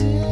it.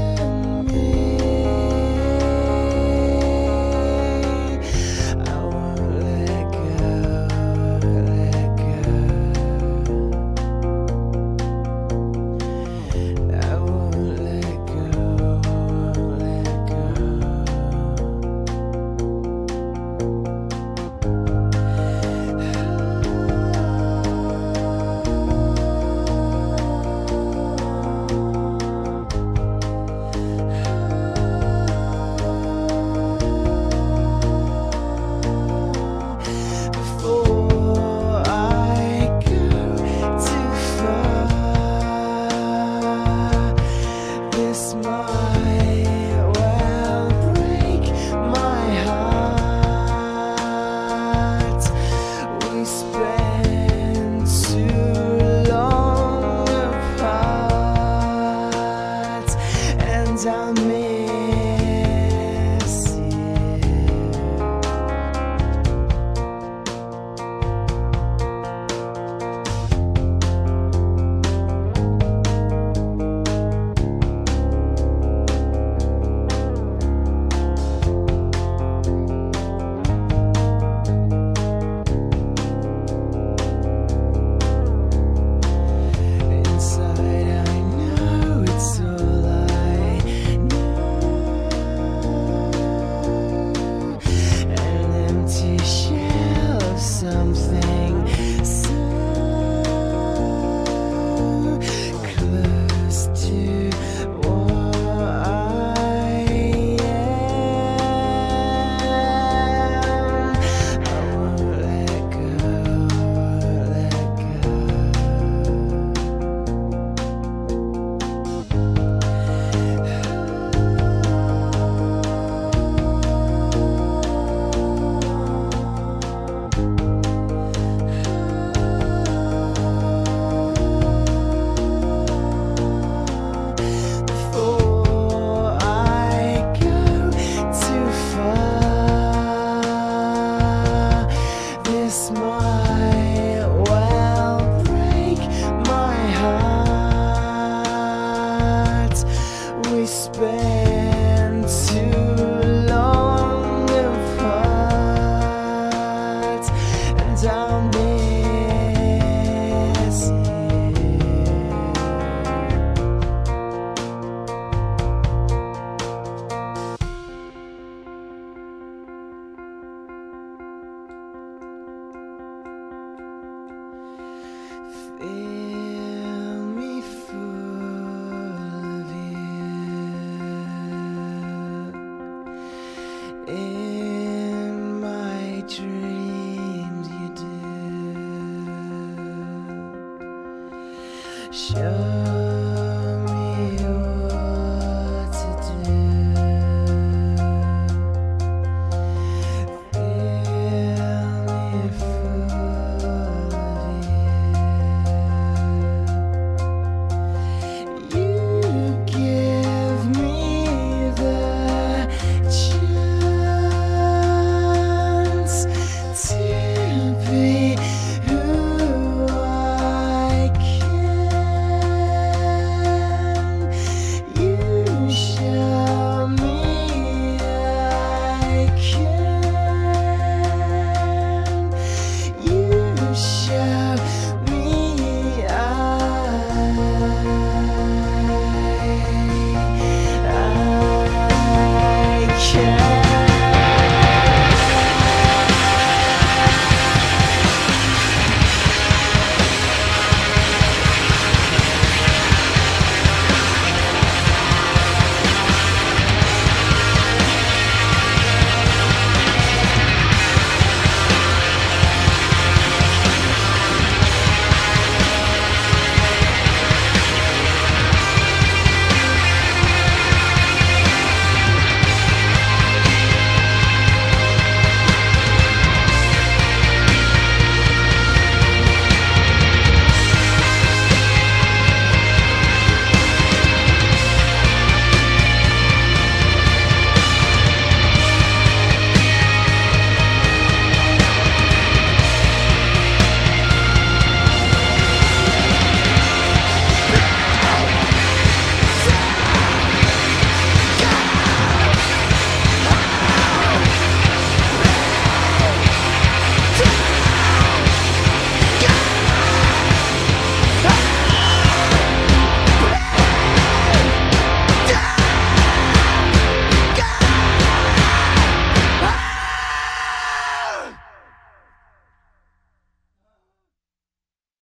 想。